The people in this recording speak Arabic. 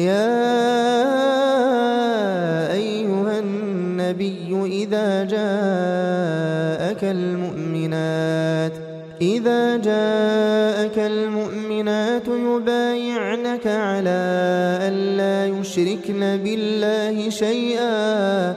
يا أيها النبي إذا جاءك المؤمنات إذا جاءك المؤمنات يبايعنك على أن لا يشركن بالله شيئا.